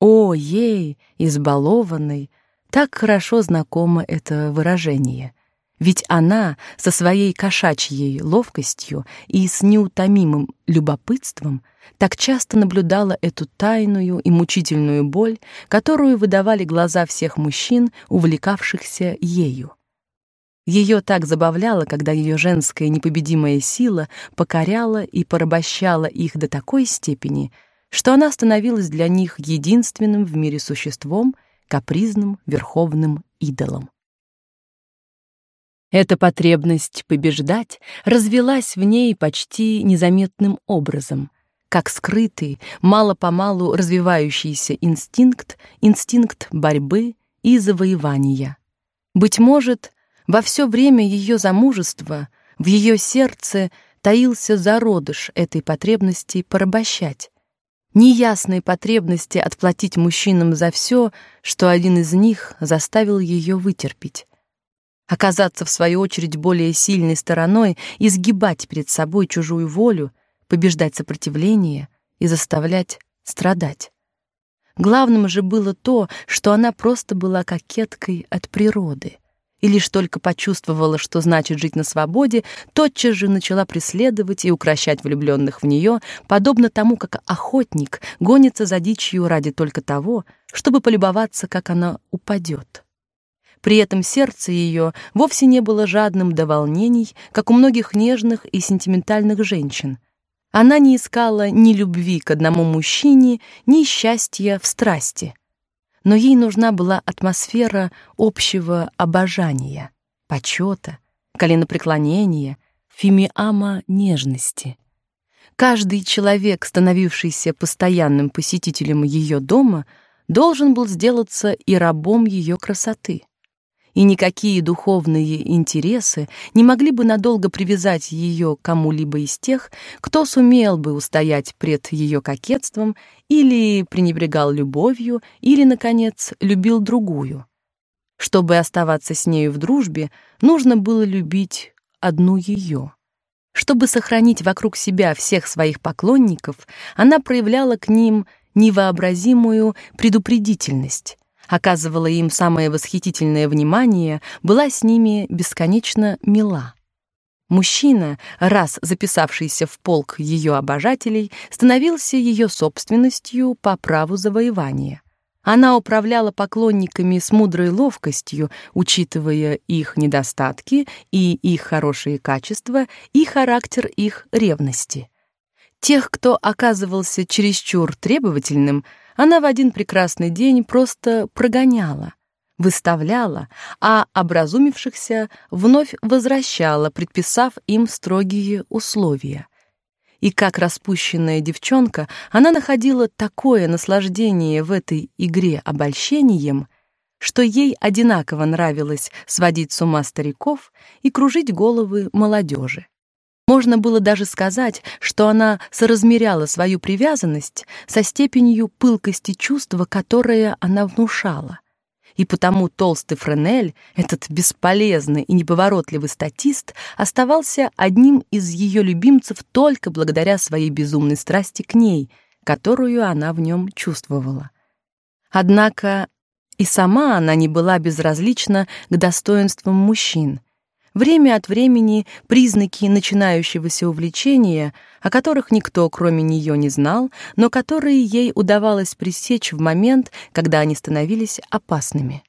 О, ей, избалованной, так хорошо знакомо это выражение. Ведь она со своей кошачьей ловкостью и с неутомимым любопытством так часто наблюдала эту тайную и мучительную боль, которую выдавали глаза всех мужчин, увлекавшихся ею. Ее так забавляло, когда ее женская непобедимая сила покоряла и порабощала их до такой степени, что она становилась для них единственным в мире существом, капризным верховным идолом. Эта потребность побеждать развилась в ней почти незаметным образом, как скрытый, мало-помалу развивающийся инстинкт, инстинкт борьбы и завоевания. Быть может, во все время ее замужества в ее сердце таился зародыш этой потребности порабощать, неясной потребности отплатить мужчинам за все, что один из них заставил ее вытерпеть. Оказаться в свою очередь более сильной стороной, изгибать перед собой чужую волю, побеждать сопротивление и заставлять страдать. Главным же было то, что она просто была кокеткой от природы и лишь только почувствовала, что значит жить на свободе, тотчас же начала преследовать и укращать влюбленных в нее, подобно тому, как охотник гонится за дичью ради только того, чтобы полюбоваться, как она упадет. При этом сердце ее вовсе не было жадным до волнений, как у многих нежных и сентиментальных женщин. Она не искала ни любви к одному мужчине, ни счастья в страсти — но ей нужна была атмосфера общего обожания, почета, коленопреклонения, фимиама нежности. Каждый человек, становившийся постоянным посетителем ее дома, должен был сделаться и рабом ее красоты и никакие духовные интересы не могли бы надолго привязать ее к кому-либо из тех, кто сумел бы устоять пред ее кокетством или пренебрегал любовью, или наконец любил другую. Чтобы оставаться с нею в дружбе, нужно было любить одну ее. Чтобы сохранить вокруг себя всех своих поклонников, она проявляла к ним невообразимую предупредительность оказывала им самое восхитительное внимание, была с ними бесконечно мила. Мужчина, раз записавшийся в полк ее обожателей, становился ее собственностью по праву завоевания. Она управляла поклонниками с мудрой ловкостью, учитывая их недостатки и их хорошие качества, и характер их ревности. Тех, кто оказывался чересчур требовательным, она в один прекрасный день просто прогоняла, выставляла, а образумившихся вновь возвращала, предписав им строгие условия. И как распущенная девчонка, она находила такое наслаждение в этой игре обольщением, что ей одинаково нравилось сводить с ума стариков и кружить головы молодежи. Можно было даже сказать, что она соразмеряла свою привязанность со степенью пылкости чувства, которое она внушала. И потому толстый Френель, этот бесполезный и неповоротливый статист, оставался одним из ее любимцев только благодаря своей безумной страсти к ней, которую она в нем чувствовала. Однако и сама она не была безразлична к достоинствам мужчин — Время от времени признаки начинающегося увлечения, о которых никто, кроме нее, не знал, но которые ей удавалось пресечь в момент, когда они становились опасными.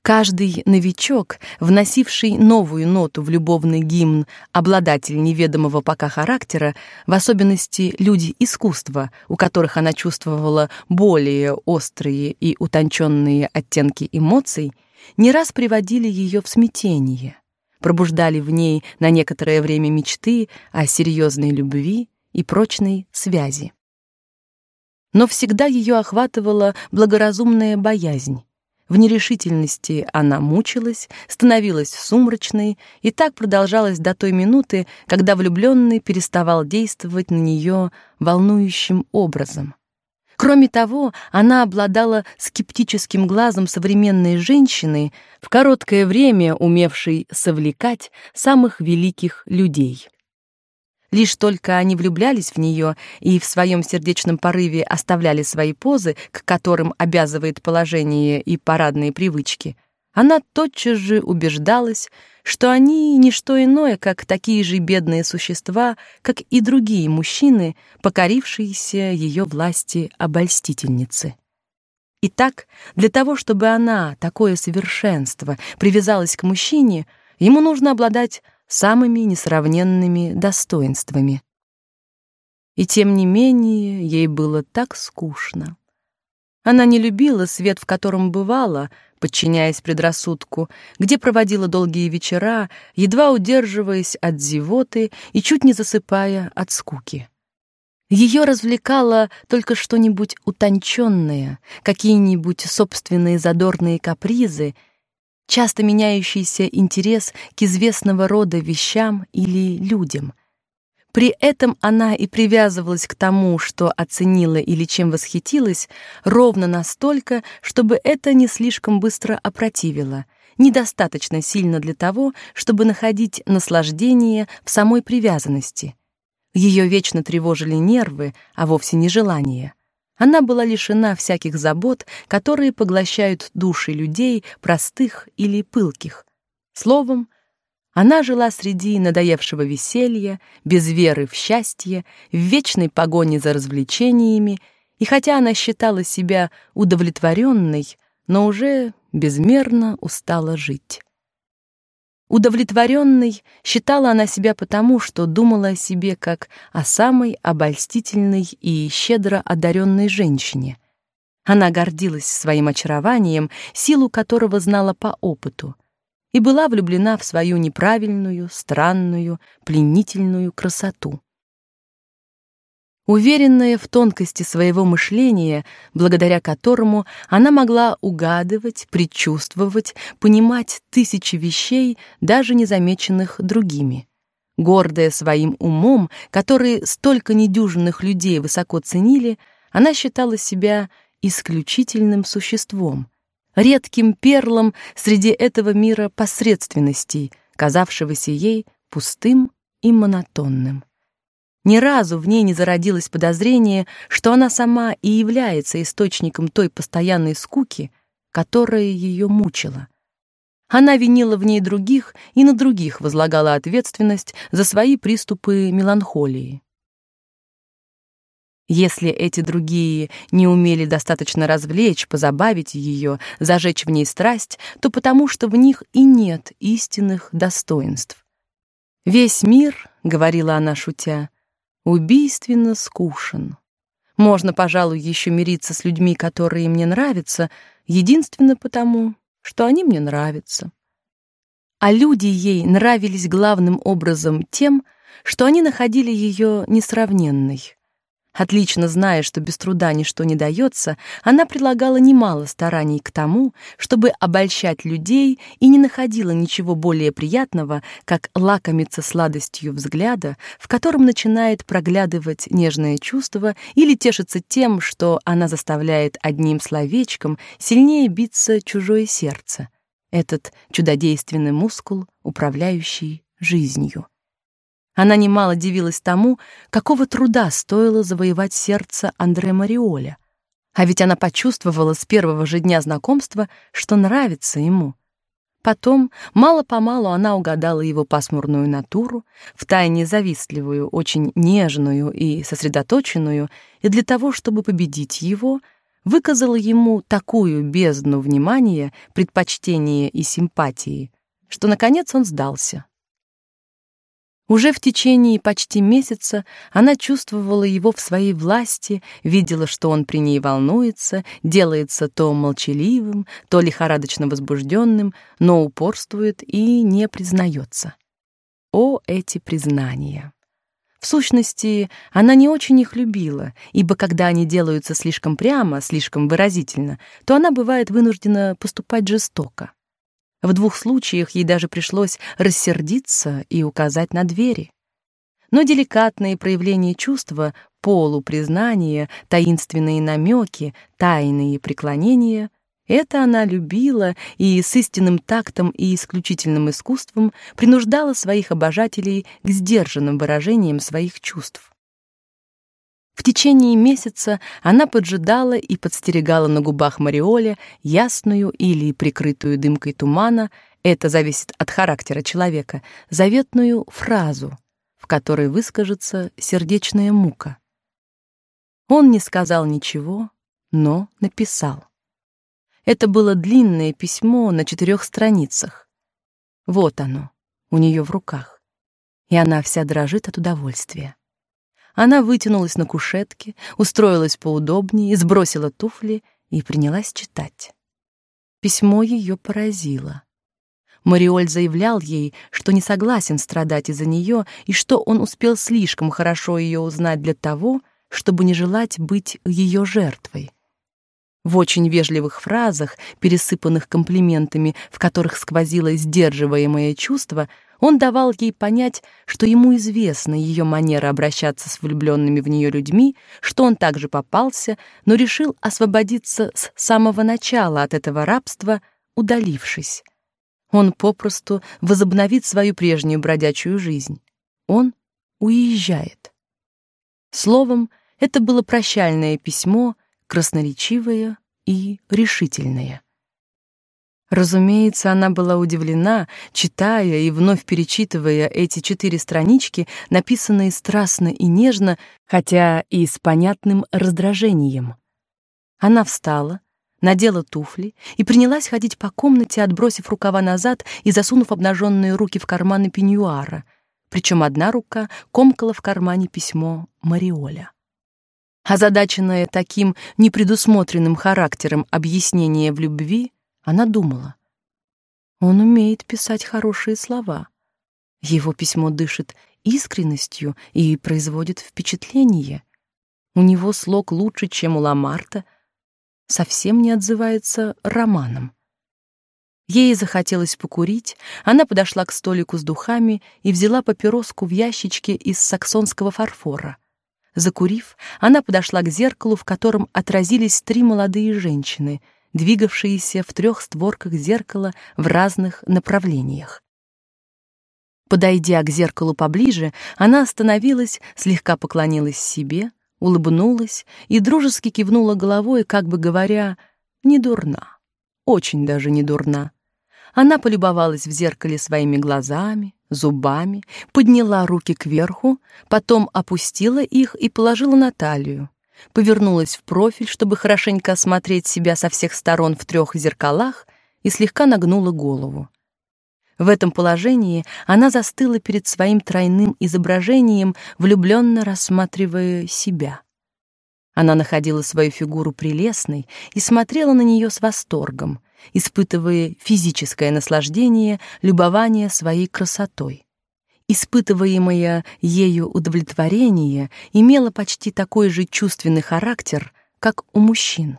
Каждый новичок, вносивший новую ноту в любовный гимн, обладатель неведомого пока характера, в особенности люди искусства, у которых она чувствовала более острые и утонченные оттенки эмоций, не раз приводили ее в смятение пробуждали в ней на некоторое время мечты о серьезной любви и прочной связи. Но всегда ее охватывала благоразумная боязнь. В нерешительности она мучилась, становилась сумрачной, и так продолжалось до той минуты, когда влюбленный переставал действовать на нее волнующим образом. Кроме того, она обладала скептическим глазом современной женщины, в короткое время умевшей совлекать самых великих людей. Лишь только они влюблялись в нее и в своем сердечном порыве оставляли свои позы, к которым обязывает положение и парадные привычки, она тотчас же убеждалась, что они не что иное, как такие же бедные существа, как и другие мужчины, покорившиеся ее власти обольстительницы. Итак, для того, чтобы она, такое совершенство, привязалась к мужчине, ему нужно обладать самыми несравненными достоинствами. И тем не менее, ей было так скучно. Она не любила свет, в котором бывала, подчиняясь предрассудку, где проводила долгие вечера, едва удерживаясь от зевоты и чуть не засыпая от скуки. Ее развлекало только что-нибудь утонченное, какие-нибудь собственные задорные капризы, часто меняющийся интерес к известного рода вещам или людям. При этом она и привязывалась к тому, что оценила или чем восхитилась, ровно настолько, чтобы это не слишком быстро опротивило, недостаточно сильно для того, чтобы находить наслаждение в самой привязанности — ее вечно тревожили нервы, а вовсе не желания. Она была лишена всяких забот, которые поглощают души людей, простых или пылких. Словом, она жила среди надоевшего веселья, без веры в счастье, в вечной погоне за развлечениями, и хотя она считала себя удовлетворенной, но уже безмерно устала жить. Удовлетворенной считала она себя потому, что думала о себе как о самой обольстительной и щедро одаренной женщине. Она гордилась своим очарованием, силу которого знала по опыту, и была влюблена в свою неправильную, странную, пленительную красоту. Уверенная в тонкости своего мышления, благодаря которому она могла угадывать, предчувствовать, понимать тысячи вещей, даже незамеченных другими. Гордая своим умом, который столько недюжинных людей высоко ценили, она считала себя исключительным существом, редким перлом среди этого мира посредственностей, казавшегося ей пустым и монотонным. Ни разу в ней не зародилось подозрение, что она сама и является источником той постоянной скуки, которая ее мучила. Она винила в ней других и на других возлагала ответственность за свои приступы меланхолии. Если эти другие не умели достаточно развлечь, позабавить ее, зажечь в ней страсть, то потому что в них и нет истинных достоинств. Весь мир, говорила она шутя, убийственно скучен. Можно, пожалуй, еще мириться с людьми, которые мне нравятся, единственно потому, что они мне нравятся. А люди ей нравились главным образом тем, что они находили ее несравненной. Отлично зная, что без труда ничто не дается, она прилагала немало стараний к тому, чтобы обольщать людей и не находила ничего более приятного, как лакомиться сладостью взгляда, в котором начинает проглядывать нежное чувство или тешиться тем, что она заставляет одним словечком сильнее биться чужое сердце. Этот чудодейственный мускул, управляющий жизнью. Она немало дивилась тому, какого труда стоило завоевать сердце Андре Мариоля. А ведь она почувствовала с первого же дня знакомства, что нравится ему. Потом, мало-помалу, она угадала его пасмурную натуру, втайне завистливую, очень нежную и сосредоточенную, и для того, чтобы победить его, выказала ему такую бездну внимания, предпочтения и симпатии, что наконец он сдался. Уже в течение почти месяца она чувствовала его в своей власти, видела, что он при ней волнуется, делается то молчаливым, то лихорадочно возбужденным, но упорствует и не признается. О, эти признания! В сущности, она не очень их любила, ибо когда они делаются слишком прямо, слишком выразительно, то она бывает вынуждена поступать жестоко. В двух случаях ей даже пришлось рассердиться и указать на двери. Но деликатные проявления чувства, полупризнания, таинственные намеки, тайные преклонения Это она любила и с истинным тактом и исключительным искусством принуждала своих обожателей к сдержанным выражениям своих чувств. В течение месяца она поджидала и подстерегала на губах Мариоля ясную или прикрытую дымкой тумана, это зависит от характера человека, заветную фразу, в которой выскажется сердечная мука. Он не сказал ничего, но написал. Это было длинное письмо на четырех страницах. Вот оно, у нее в руках. И она вся дрожит от удовольствия. Она вытянулась на кушетке, устроилась поудобнее, сбросила туфли и принялась читать. Письмо ее поразило. Мариоль заявлял ей, что не согласен страдать из-за нее и что он успел слишком хорошо ее узнать для того, чтобы не желать быть ее жертвой. В очень вежливых фразах, пересыпанных комплиментами, в которых сквозило сдерживаемое чувство, он давал ей понять, что ему известна ее манера обращаться с влюбленными в нее людьми, что он также попался, но решил освободиться с самого начала от этого рабства, удалившись. Он попросту возобновит свою прежнюю бродячую жизнь. Он уезжает. Словом, это было прощальное письмо, красноречивое и решительное. Разумеется, она была удивлена, читая и вновь перечитывая эти четыре странички, написанные страстно и нежно, хотя и с понятным раздражением. Она встала, надела туфли и принялась ходить по комнате, отбросив рукава назад и засунув обнаженные руки в карманы пеньюара, причем одна рука комкала в кармане письмо Мариоля. Озадаченная таким непредусмотренным характером объяснения в любви, она думала. Он умеет писать хорошие слова. Его письмо дышит искренностью и производит впечатление. У него слог лучше, чем у Ламарта, совсем не отзывается романом. Ей захотелось покурить, она подошла к столику с духами и взяла папироску в ящичке из саксонского фарфора. Закурив, она подошла к зеркалу, в котором отразились три молодые женщины — двигавшиеся в трех створках зеркала в разных направлениях. Подойдя к зеркалу поближе, она остановилась, слегка поклонилась себе, улыбнулась и дружески кивнула головой, как бы говоря: "Не дурна. Очень даже не дурна". Она полюбовалась в зеркале своими глазами, зубами, подняла руки кверху, потом опустила их и положила на талию повернулась в профиль, чтобы хорошенько осмотреть себя со всех сторон в трех зеркалах, и слегка нагнула голову. В этом положении она застыла перед своим тройным изображением, влюбленно рассматривая себя. Она находила свою фигуру прелестной и смотрела на нее с восторгом, испытывая физическое наслаждение любования своей красотой испытываемое ею удовлетворение имело почти такой же чувственный характер, как у мужчин.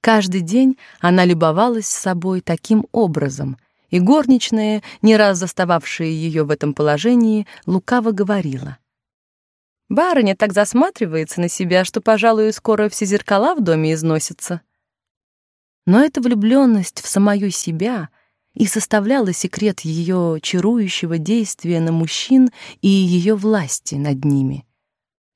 Каждый день она любовалась собой таким образом, и горничная, не раз застававшая ее в этом положении, лукаво говорила: "Барыня так засматривается на себя, что, пожалуй, скоро все зеркала в доме износятся". Но эта влюбленность в самую себя — и составляла секрет ее чарующего действия на мужчин и ее власти над ними.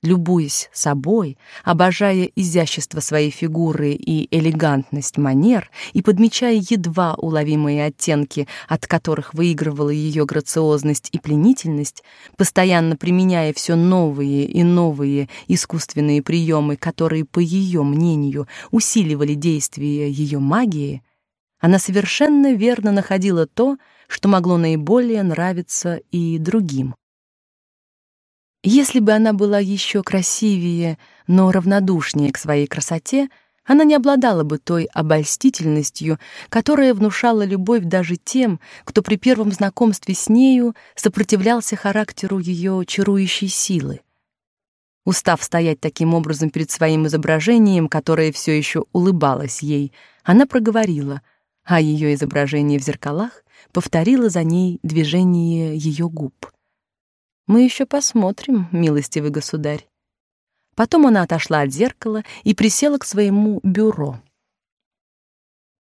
Любуясь собой, обожая изящество своей фигуры и элегантность манер и подмечая едва уловимые оттенки, от которых выигрывала ее грациозность и пленительность, постоянно применяя все новые и новые искусственные приемы, которые, по ее мнению, усиливали действие ее магии, она совершенно верно находила то, что могло наиболее нравиться и другим. Если бы она была еще красивее, но равнодушнее к своей красоте, она не обладала бы той обольстительностью, которая внушала любовь даже тем, кто при первом знакомстве с нею сопротивлялся характеру ее чарующей силы. Устав стоять таким образом перед своим изображением, которое все еще улыбалось ей, она проговорила — а ее изображение в зеркалах повторило за ней движение ее губ. Мы еще посмотрим, милостивый государь. Потом она отошла от зеркала и присела к своему бюро.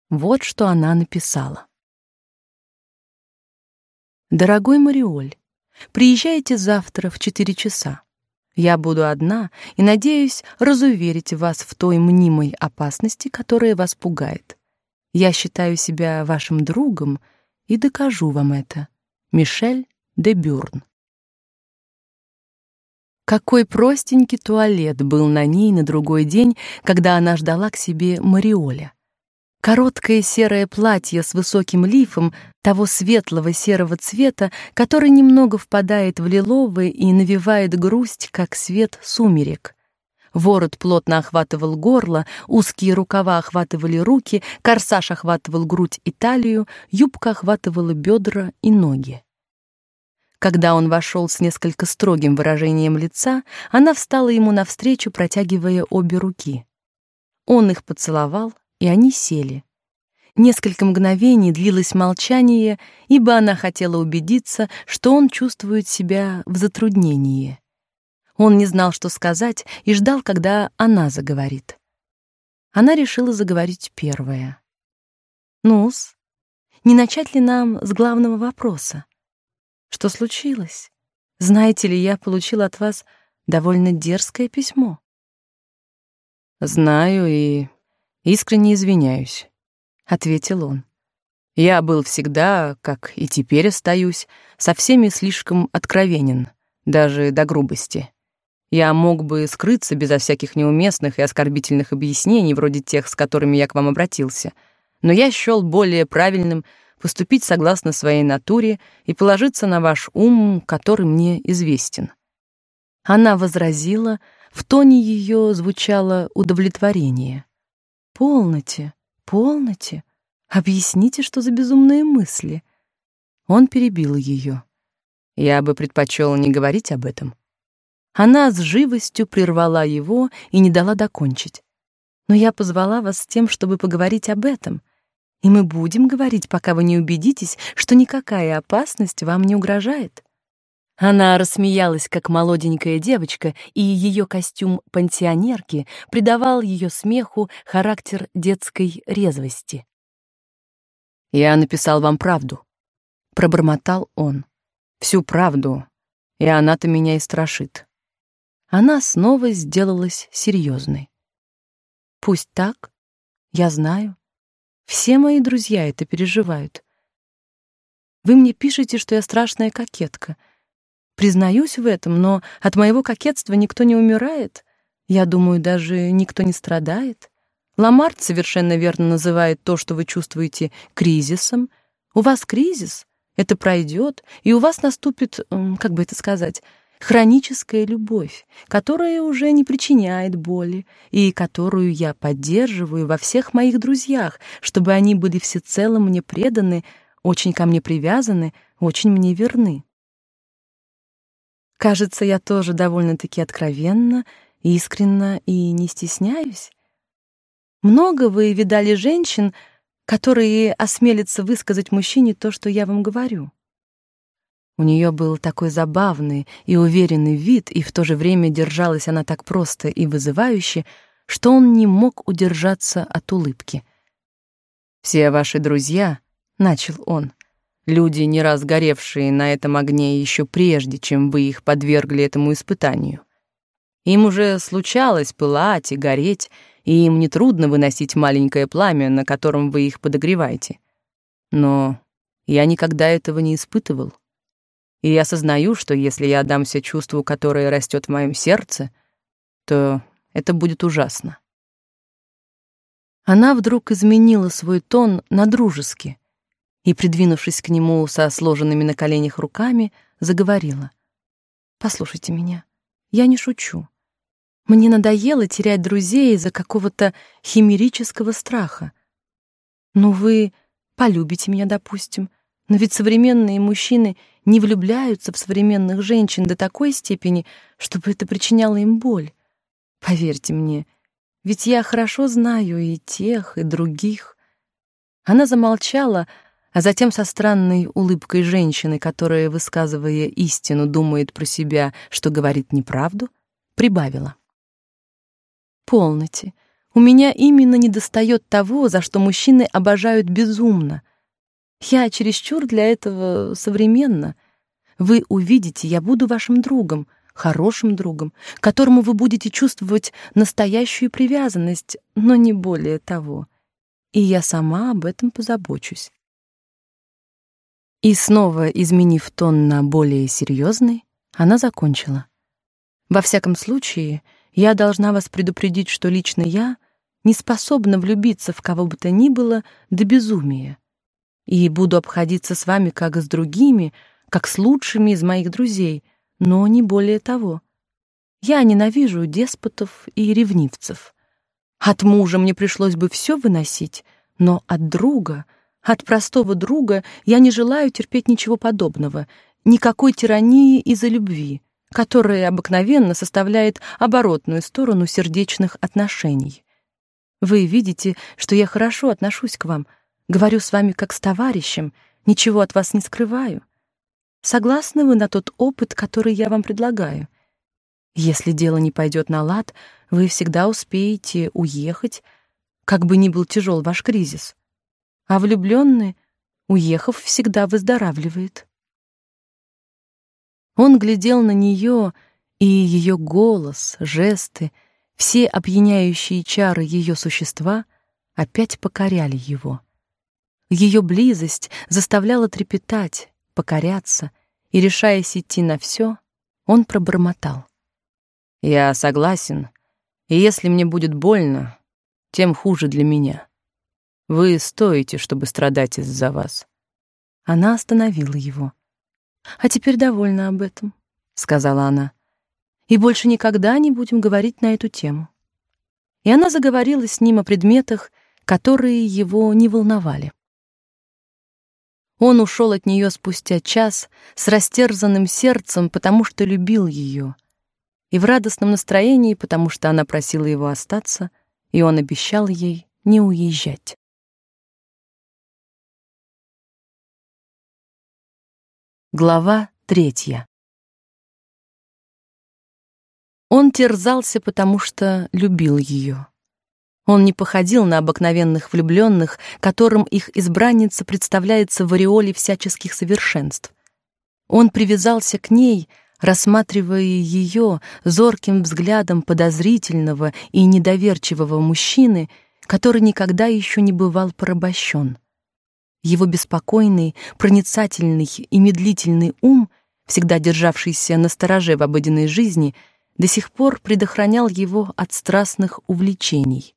Вот что она написала. Дорогой Мариоль, приезжайте завтра в четыре часа. Я буду одна и надеюсь разуверить вас в той мнимой опасности, которая вас пугает. Я считаю себя вашим другом и докажу вам это. Мишель де Бюрн. Какой простенький туалет был на ней на другой день, когда она ждала к себе Мариоля. Короткое серое платье с высоким лифом того светлого серого цвета, который немного впадает в лиловый и навевает грусть, как свет сумерек. Ворот плотно охватывал горло, узкие рукава охватывали руки, корсаж охватывал грудь и талию, юбка охватывала бедра и ноги. Когда он вошел с несколько строгим выражением лица, она встала ему навстречу, протягивая обе руки. Он их поцеловал, и они сели. Несколько мгновений длилось молчание, ибо она хотела убедиться, что он чувствует себя в затруднении. Он не знал, что сказать, и ждал, когда она заговорит. Она решила заговорить первая. «Ну-с, не начать ли нам с главного вопроса? Что случилось? Знаете ли, я получил от вас довольно дерзкое письмо». «Знаю и искренне извиняюсь», — ответил он. «Я был всегда, как и теперь остаюсь, со всеми слишком откровенен, даже до грубости. Я мог бы скрыться безо всяких неуместных и оскорбительных объяснений, вроде тех, с которыми я к вам обратился, но я счёл более правильным поступить согласно своей натуре и положиться на ваш ум, который мне известен». Она возразила, в тоне ее звучало удовлетворение. Полноте, полноте. Объясните, что за безумные мысли. Он перебил ее. Я бы предпочел не говорить об этом. Она с живостью прервала его и не дала докончить. Но я позвала вас с тем, чтобы поговорить об этом. И мы будем говорить, пока вы не убедитесь, что никакая опасность вам не угрожает. Она рассмеялась, как молоденькая девочка, и ее костюм пансионерки придавал ее смеху характер детской резвости. «Я написал вам правду», — пробормотал он. «Всю правду, и она-то меня и страшит». Она снова сделалась серьезной. «Пусть так, я знаю. Все мои друзья это переживают. Вы мне пишете, что я страшная кокетка — Признаюсь в этом, но от моего кокетства никто не умирает. Я думаю, даже никто не страдает. Ламарт совершенно верно называет то, что вы чувствуете, кризисом. У вас кризис, это пройдет, и у вас наступит, как бы это сказать, хроническая любовь, которая уже не причиняет боли и которую я поддерживаю во всех моих друзьях, чтобы они были всецело мне преданы, очень ко мне привязаны, очень мне верны. Кажется, я тоже довольно-таки откровенна, искренна и не стесняюсь. Много вы видали женщин, которые осмелятся высказать мужчине то, что я вам говорю. У нее был такой забавный и уверенный вид, и в то же время держалась она так просто и вызывающе, что он не мог удержаться от улыбки. «Все ваши друзья», — начал он, Люди, не раз горевшие на этом огне еще прежде, чем вы их подвергли этому испытанию. Им уже случалось пылать и гореть, и им нетрудно выносить маленькое пламя, на котором вы их подогреваете. Но я никогда этого не испытывал. И я осознаю, что если я отдамся чувству, которое растет в моем сердце, то это будет ужасно. Она вдруг изменила свой тон на дружеский и, придвинувшись к нему со сложенными на коленях руками, заговорила. «Послушайте меня, я не шучу. Мне надоело терять друзей из-за какого-то химерического страха. Ну, вы полюбите меня, допустим, но ведь современные мужчины не влюбляются в современных женщин до такой степени, чтобы это причиняло им боль. Поверьте мне, ведь я хорошо знаю и тех, и других». Она замолчала, а затем со странной улыбкой женщины, которая, высказывая истину, думает про себя, что говорит неправду, прибавила. «Полноте, У меня именно недостает того, за что мужчины обожают безумно. Я чересчур для этого современна. Вы увидите, я буду вашим другом, хорошим другом, которому вы будете чувствовать настоящую привязанность, но не более того. И я сама об этом позабочусь. И снова изменив тон на более серьезный, она закончила: Во всяком случае, я должна вас предупредить, что лично я не способна влюбиться в кого бы то ни было до безумия. И буду обходиться с вами как с другими, как с лучшими из моих друзей, но не более того. Я ненавижу деспотов и ревнивцев. От мужа мне пришлось бы все выносить, но от друга, от простого друга я не желаю терпеть ничего подобного, никакой тирании из-за любви, которая обыкновенно составляет оборотную сторону сердечных отношений. Вы видите, что я хорошо отношусь к вам, говорю с вами как с товарищем, ничего от вас не скрываю. Согласны вы на тот опыт, который я вам предлагаю? Если дело не пойдет на лад, вы всегда успеете уехать, как бы ни был тяжел ваш кризис. А влюбленный, уехав, всегда выздоравливает. Он глядел на нее, и ее голос, жесты — все опьяняющие чары ее существа опять покоряли его. Ее близость заставляла трепетать, покоряться, и, решаясь идти на все, он пробормотал. «Я согласен, и если мне будет больно, тем хуже для меня. Вы стоите, чтобы страдать из-за вас». Она остановила его. «А теперь довольна об этом», — сказала она и больше никогда не будем говорить на эту тему. И она заговорила с ним о предметах, которые его не волновали. Он ушел от нее спустя час с растерзанным сердцем, потому что любил ее, и в радостном настроении, потому что она просила его остаться, и он обещал ей не уезжать. Глава третья. Он терзался, потому что любил ее. Он не походил на обыкновенных влюбленных, которым их избранница представляется в ореоле всяческих совершенств. Он привязался к ней, рассматривая ее зорким взглядом подозрительного и недоверчивого мужчины, который никогда еще не бывал порабощен. Его беспокойный, проницательный и медлительный ум, всегда державшийся на стороже в обыденной жизни, — до сих пор предохранял его от страстных увлечений.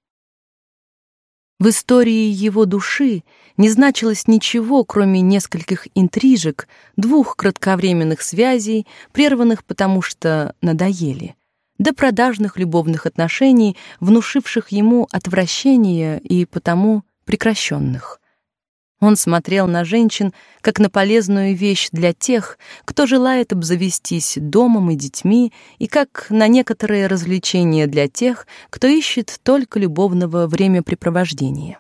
В истории его души не значилось ничего, кроме нескольких интрижек, двух кратковременных связей, прерванных потому что надоели, до продажных любовных отношений, внушивших ему отвращение и потому прекращенных. Он смотрел на женщин как на полезную вещь для тех, кто желает обзавестись домом и детьми, и как на некоторые развлечения для тех, кто ищет только любовного времяпрепровождения.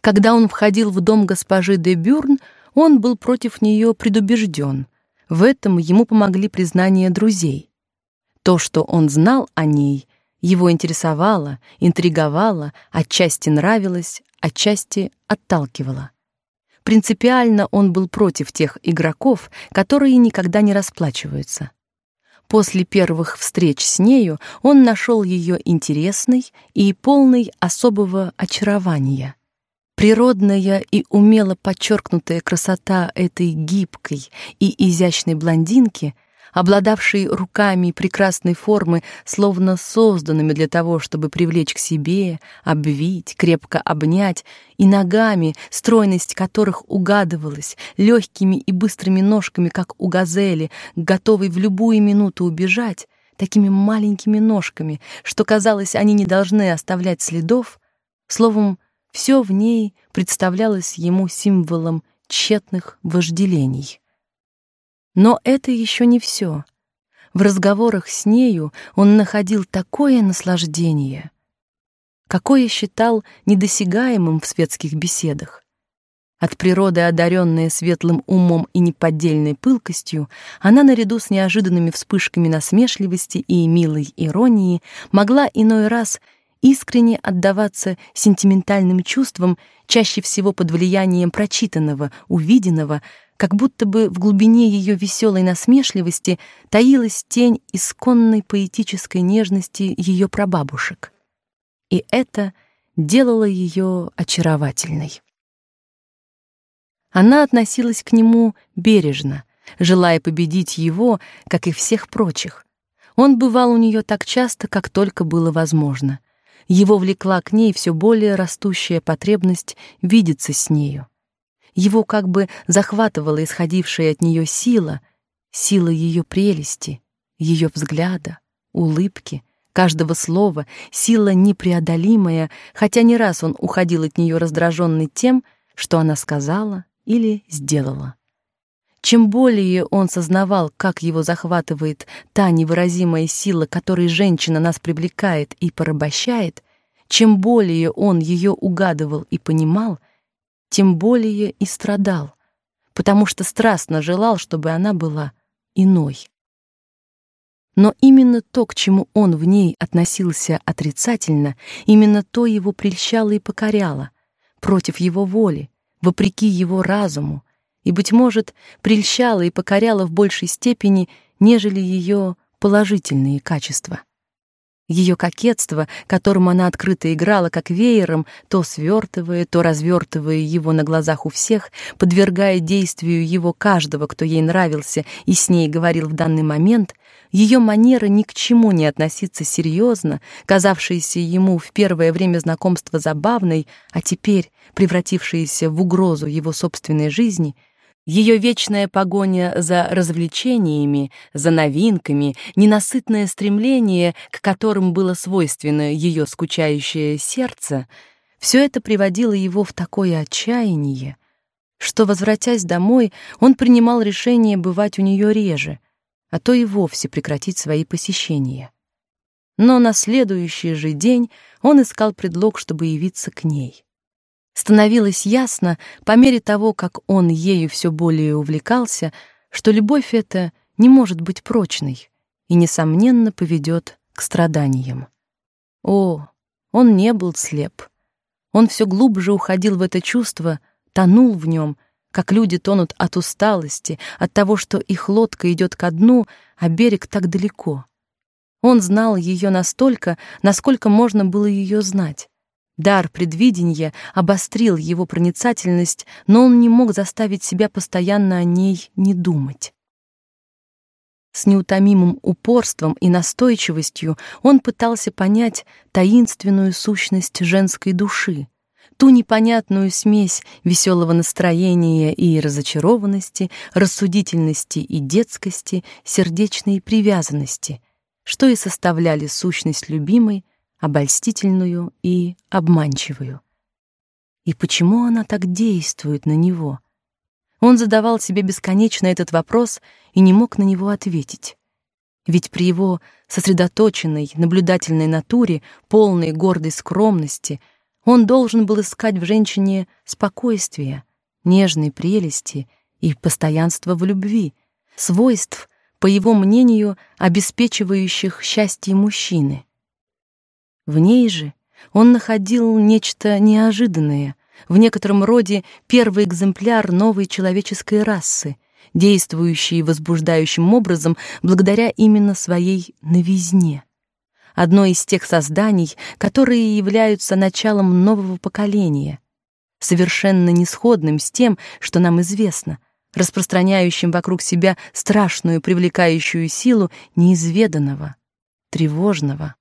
Когда он входил в дом госпожи де Бюрн, он был против нее предубежден. В этом ему помогли признания друзей. То, что он знал о ней, его интересовало, интриговало, отчасти нравилось, отчасти отталкивало. Принципиально он был против тех игроков, которые никогда не расплачиваются. После первых встреч с нею он нашел ее интересной и полной особого очарования. Природная и умело подчеркнутая красота этой гибкой и изящной блондинки обладавший руками прекрасной формы, словно созданными для того, чтобы привлечь к себе, обвить, крепко обнять, и ногами, стройность которых угадывалась, легкими и быстрыми ножками, как у газели, готовой в любую минуту убежать, такими маленькими ножками, что казалось, они не должны оставлять следов, словом, все в ней представлялось ему символом тщетных вожделений. Но это еще не все. В разговорах с нею он находил такое наслаждение, какое считал недосягаемым в светских беседах. От природы одаренная светлым умом и неподдельной пылкостью, она наряду с неожиданными вспышками насмешливости и милой иронии могла иной раз искренне отдаваться сентиментальным чувствам, чаще всего под влиянием прочитанного, увиденного, как будто бы в глубине ее веселой насмешливости таилась тень исконной поэтической нежности ее прабабушек. И это делало ее очаровательной. Она относилась к нему бережно, желая победить его, как и всех прочих. Он бывал у нее так часто, как только было возможно. Его влекла к ней все более растущая потребность видеться с нею. Его как бы захватывала исходившая от нее сила, сила ее прелести, ее взгляда, улыбки, каждого слова, сила непреодолимая, хотя не раз он уходил от нее раздраженный тем, что она сказала или сделала. Чем более он сознавал, как его захватывает та невыразимая сила, которой женщина нас привлекает и порабощает, чем более он ее угадывал и понимал, тем более и страдал, потому что страстно желал, чтобы она была иной. Но именно то, к чему он в ней относился отрицательно, именно то его прельщало и покоряло, против его воли, вопреки его разуму, и быть может, прельщало и покоряло в большей степени, нежели ее положительные качества. Ее кокетство, которым она открыто играла как веером, то свертывая, то развертывая его на глазах у всех, подвергая действию его каждого, кто ей нравился и с ней говорил в данный момент, ее манера ни к чему не относиться серьезно, казавшаяся ему в первое время знакомства забавной, а теперь превратившаяся в угрозу его собственной жизни — ее вечная погоня за развлечениями, за новинками, ненасытное стремление, к которым было свойственно ее скучающее сердце, все это приводило его в такое отчаяние, что, возвратясь домой, он принимал решение бывать у нее реже, а то и вовсе прекратить свои посещения. Но на следующий же день он искал предлог, чтобы явиться к ней. Становилось ясно, по мере того, как он ею все более увлекался, что любовь эта не может быть прочной и несомненно поведет к страданиям. О, он не был слеп. Он все глубже уходил в это чувство, тонул в нем, как люди тонут от усталости, от того, что их лодка идет ко дну, а берег так далеко. Он знал ее настолько, насколько можно было ее знать. Дар предвидения обострил его проницательность, но он не мог заставить себя постоянно о ней не думать. С неутомимым упорством и настойчивостью он пытался понять таинственную сущность женской души, ту непонятную смесь веселого настроения и разочарованности, рассудительности и детскости, сердечной привязанности, что и составляли сущность любимой, обольстительную и обманчивую. И почему она так действует на него? Он задавал себе бесконечно этот вопрос и не мог на него ответить. Ведь при его сосредоточенной, наблюдательной натуре, полной гордой скромности, он должен был искать в женщине спокойствие, нежной прелести и постоянства в любви, свойств, по его мнению, обеспечивающих счастье мужчины. В ней же он находил нечто неожиданное, в некотором роде первый экземпляр новой человеческой расы, действующий возбуждающим образом благодаря именно своей новизне. Одно из тех созданий, которые являются началом нового поколения, совершенно несходным с тем, что нам известно, распространяющим вокруг себя страшную привлекающую силу неизведанного, тревожного,